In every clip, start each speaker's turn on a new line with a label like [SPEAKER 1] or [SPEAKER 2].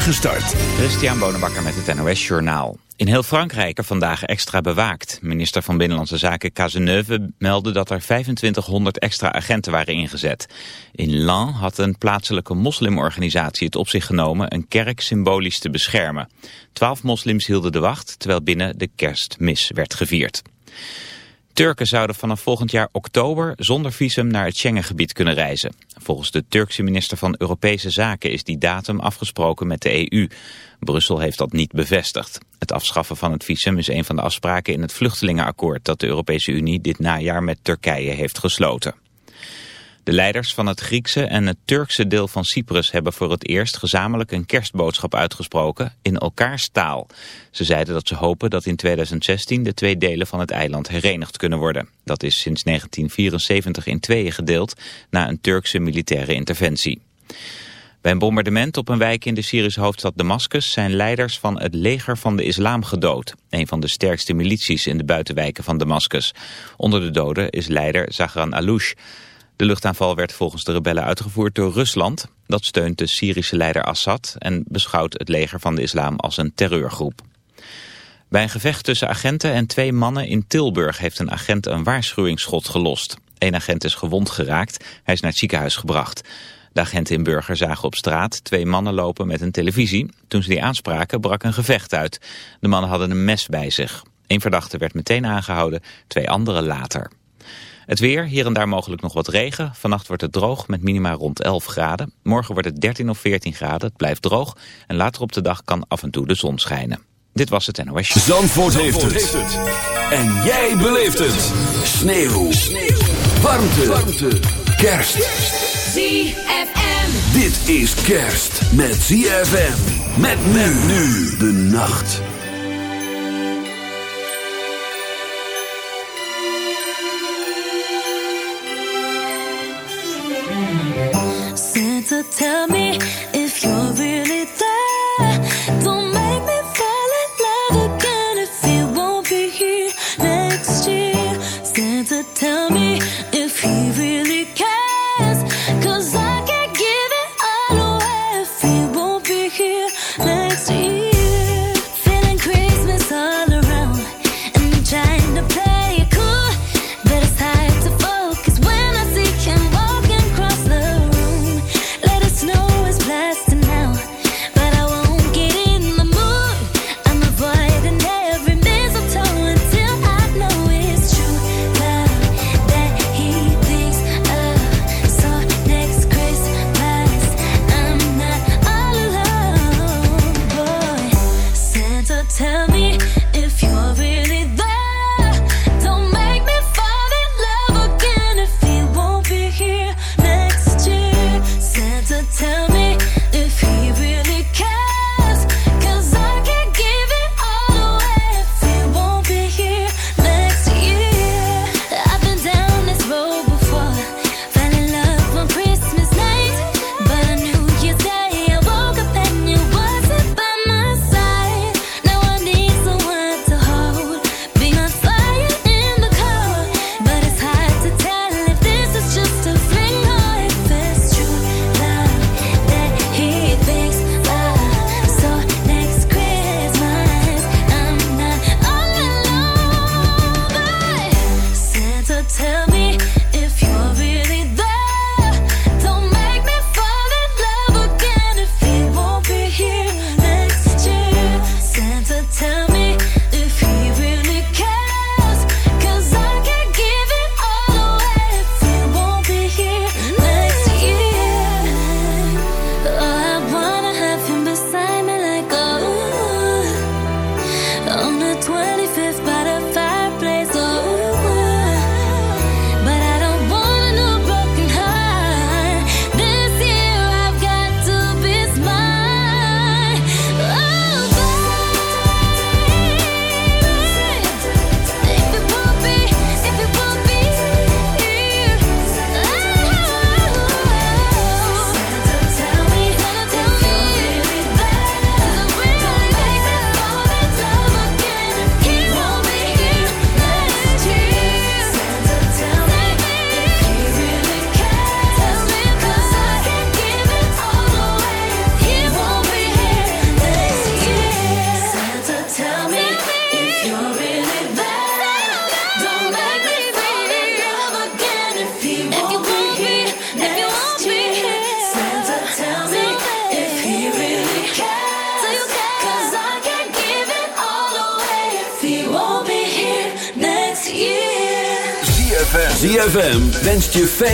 [SPEAKER 1] Christian Bonenbakker met het NOS Journaal. In heel Frankrijk er vandaag extra bewaakt. Minister van Binnenlandse Zaken Cazeneuve meldde dat er 2500 extra agenten waren ingezet. In Lan had een plaatselijke moslimorganisatie het op zich genomen een kerk symbolisch te beschermen. Twaalf moslims hielden de wacht, terwijl binnen de kerstmis werd gevierd. Turken zouden vanaf volgend jaar oktober zonder visum naar het Schengengebied kunnen reizen. Volgens de Turkse minister van Europese Zaken is die datum afgesproken met de EU. Brussel heeft dat niet bevestigd. Het afschaffen van het visum is een van de afspraken in het vluchtelingenakkoord dat de Europese Unie dit najaar met Turkije heeft gesloten. De leiders van het Griekse en het Turkse deel van Cyprus hebben voor het eerst gezamenlijk een kerstboodschap uitgesproken in elkaars taal. Ze zeiden dat ze hopen dat in 2016 de twee delen van het eiland herenigd kunnen worden. Dat is sinds 1974 in tweeën gedeeld na een Turkse militaire interventie. Bij een bombardement op een wijk in de Syrische hoofdstad Damascus zijn leiders van het leger van de islam gedood. Een van de sterkste milities in de buitenwijken van Damascus. Onder de doden is leider Zagran Alouche. De luchtaanval werd volgens de rebellen uitgevoerd door Rusland. Dat steunt de Syrische leider Assad en beschouwt het leger van de islam als een terreurgroep. Bij een gevecht tussen agenten en twee mannen in Tilburg heeft een agent een waarschuwingsschot gelost. Eén agent is gewond geraakt, hij is naar het ziekenhuis gebracht. De agenten in Burger zagen op straat twee mannen lopen met een televisie. Toen ze die aanspraken brak een gevecht uit. De mannen hadden een mes bij zich. Eén verdachte werd meteen aangehouden, twee anderen later. Het weer, hier en daar mogelijk nog wat regen. Vannacht wordt het droog met minima rond 11 graden. Morgen wordt het 13 of 14 graden. Het blijft droog. En later op de dag kan af en toe de zon schijnen. Dit was het NOS.
[SPEAKER 2] Zandvoort, Zandvoort heeft, het. En jij beleeft het. Sneeuw. Sneeuw. Warmte. Warmte. Kerst.
[SPEAKER 3] ZFM.
[SPEAKER 2] Dit is kerst met ZFM. Met men nu de nacht.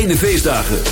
[SPEAKER 4] Fijne feestdagen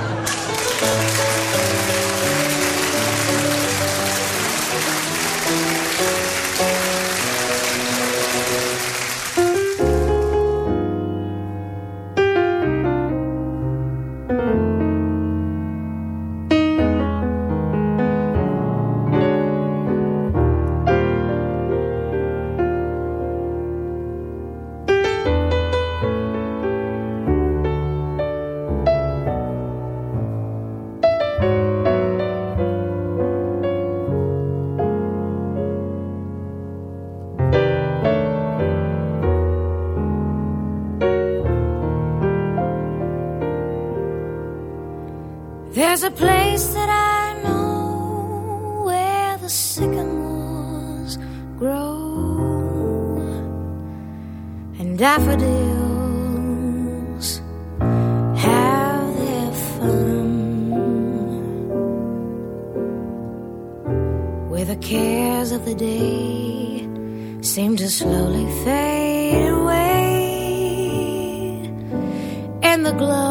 [SPEAKER 5] There's a place that I know where the sycamores grow. And daffodils have their fun. Where the cares of the day seem to slowly fade away. And the glow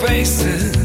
[SPEAKER 6] faces.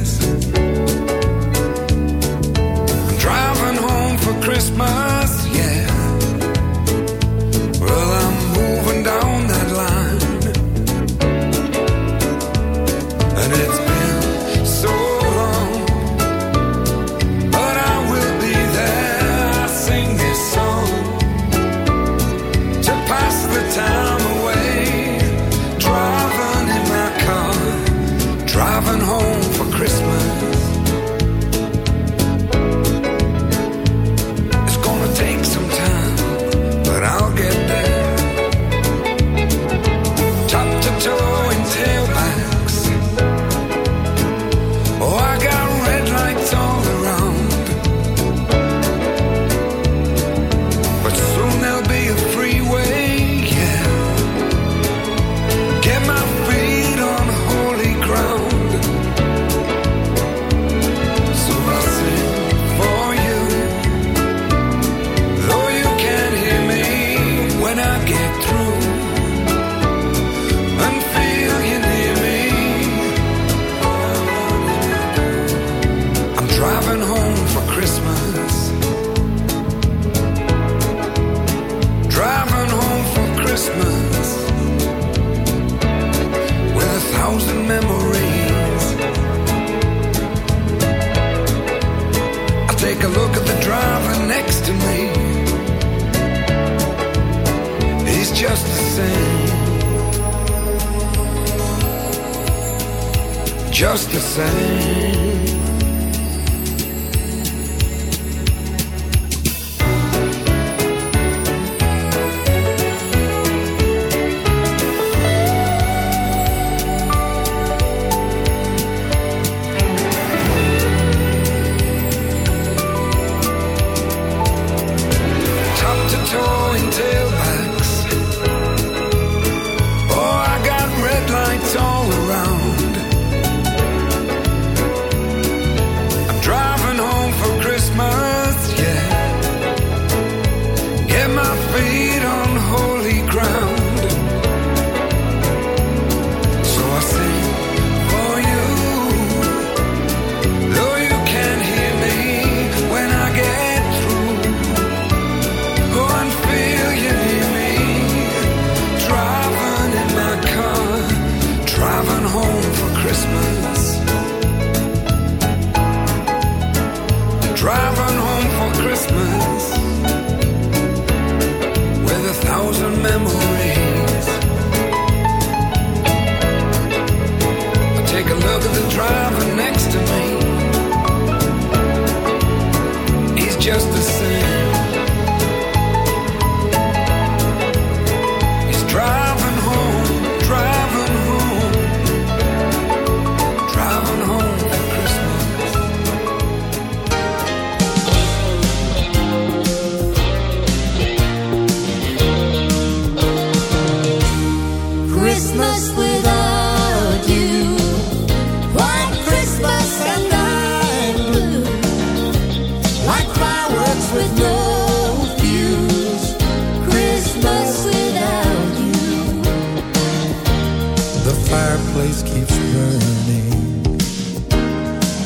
[SPEAKER 6] The
[SPEAKER 7] fireplace keeps burning.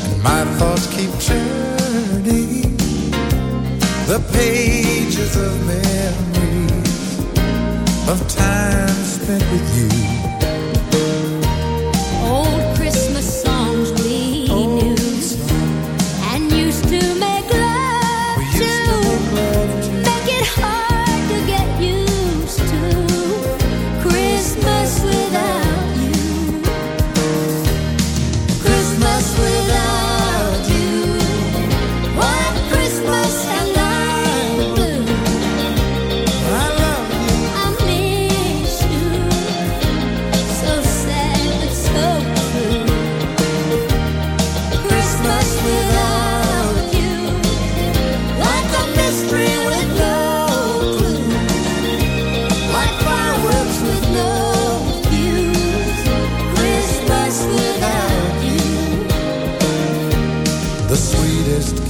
[SPEAKER 7] And my thoughts keep turning The pages of memories Of time spent with you.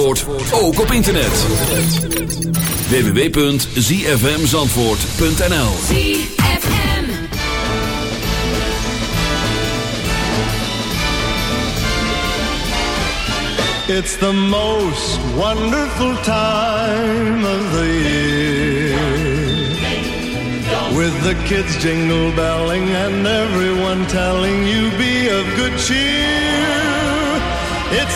[SPEAKER 8] Zandvoort ook op internet. www.zfmzandvoort.nl
[SPEAKER 9] It's the most wonderful time of the year. With the kids jingle belling and everyone telling you be of good cheer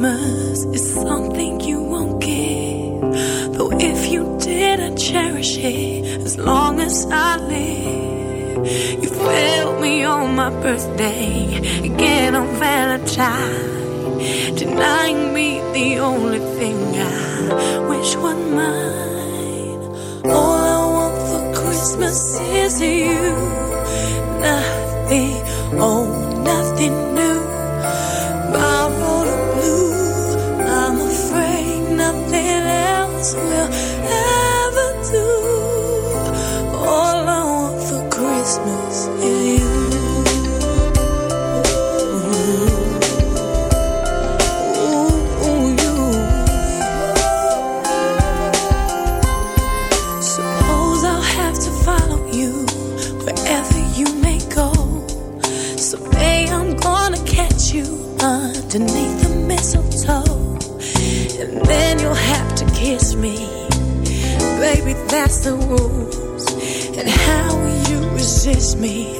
[SPEAKER 3] Christmas is something you won't give. Though if you
[SPEAKER 10] did, I'd
[SPEAKER 2] cherish it as long as I live. You failed me on my birthday, again on Valentine, denying me the only thing I wish was mine. All I want for Christmas is you, nothing, oh, nothing new. Will the rules. And how will you resist me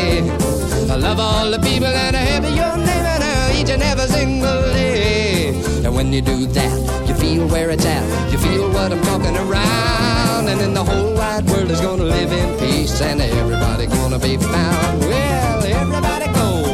[SPEAKER 11] I love all the people and I have your name and I each and every single day. And when you do that, you feel where it's at. You feel what I'm talking around. And then the whole wide world is gonna live in peace and everybody gonna be found. Well, everybody go.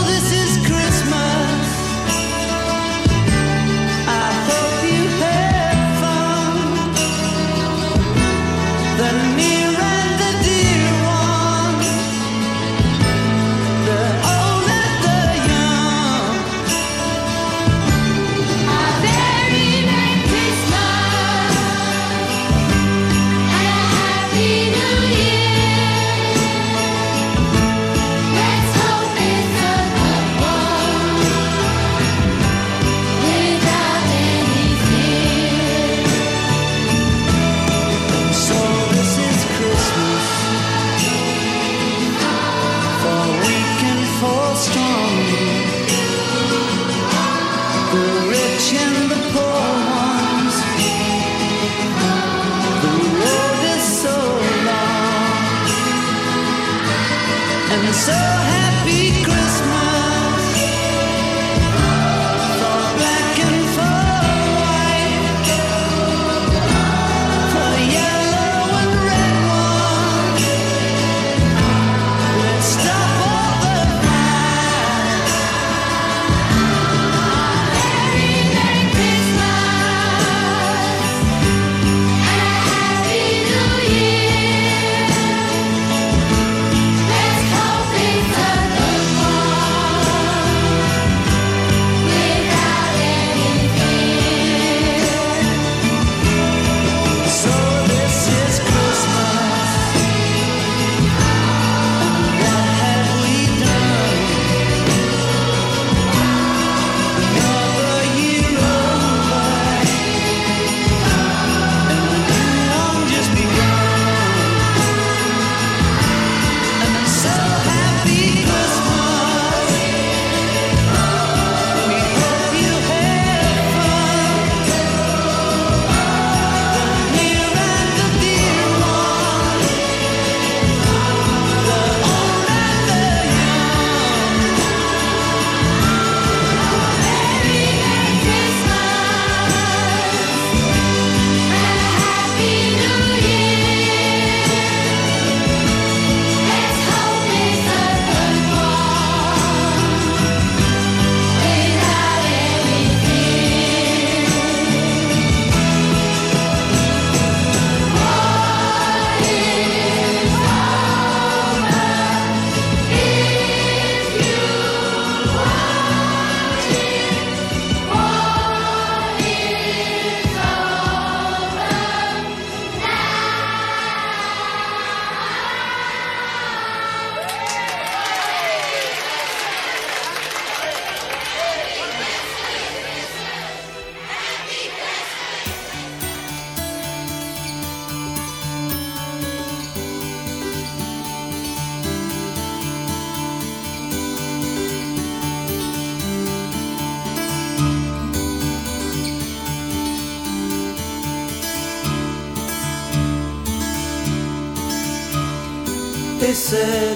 [SPEAKER 8] so happy.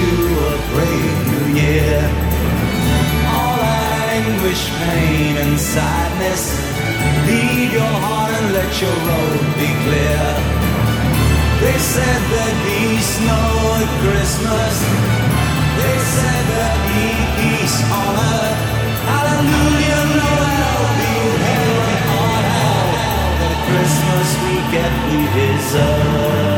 [SPEAKER 8] You a brave new year. All anguish, pain, and sadness. Lead your heart and let your road be clear. They said there'd be snow at Christmas. They said there'd be peace on earth. Hallelujah, Noel, be heaven on hell. The Christmas we get, we deserve.